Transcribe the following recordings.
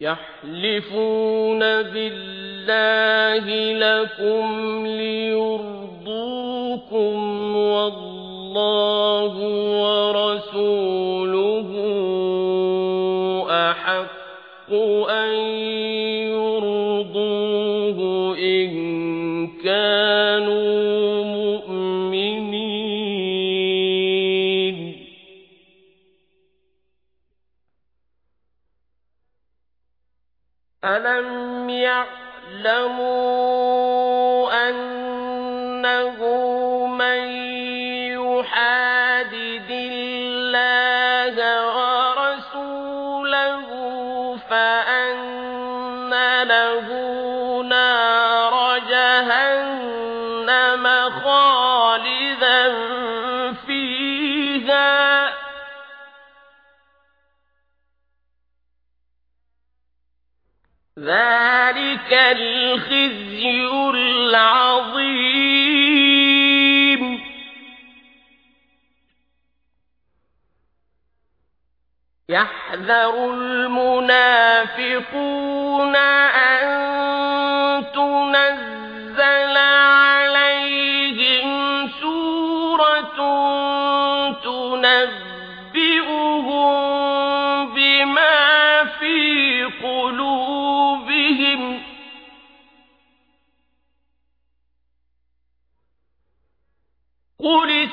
يحلفون بالله لكم ليرضوكم والله ورسوله أحق أن يرضوه إن كانوا ألم يعلموا أنه ذلك الخزي العظيم. يحذر المنافقون أن تنزل عليهم سورة تنبئهم بما في قلوبهم. قل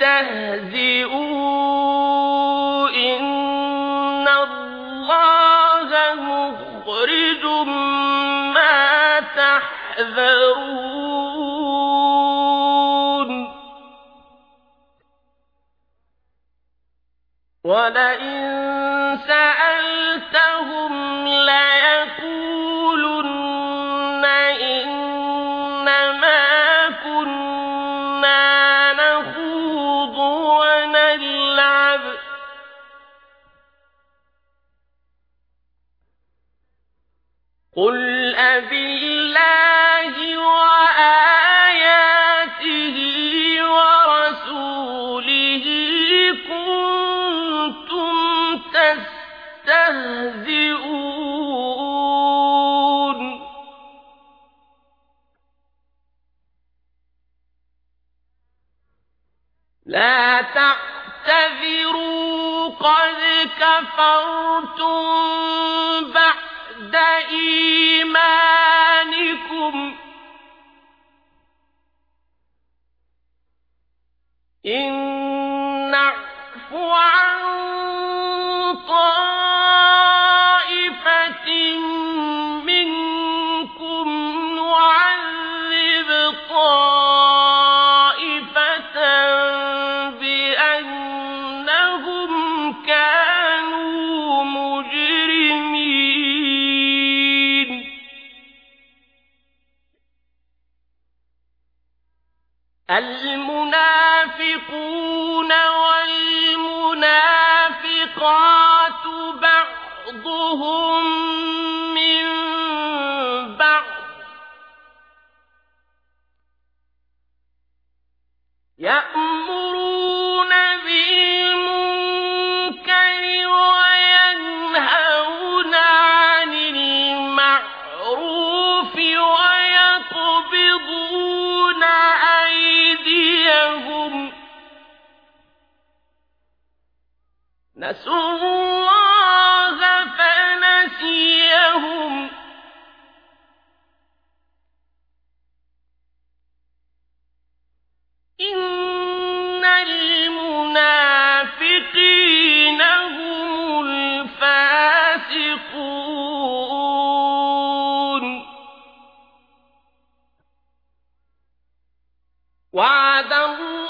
استهزئوا إن الله مخرج ما تحذرون. ولئن قل أبالله وآياته ورسوله كنتم تستهزئون لا تعتذروا قد كفرتم بعد إيمانكم إن نعف عن طائفة منكم نعذب طائفة بأنهم كانوا مجرمين. نسوا الله فنسيهم. إن المنافقين هم الفاسقون. وعد الله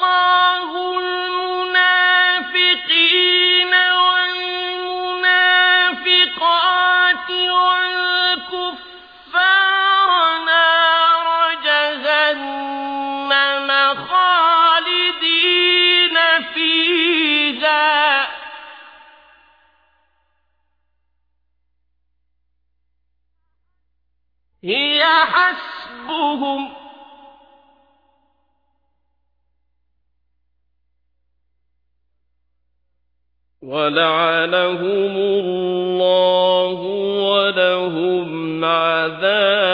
حسبهم ولعنهم الله لهم عذاب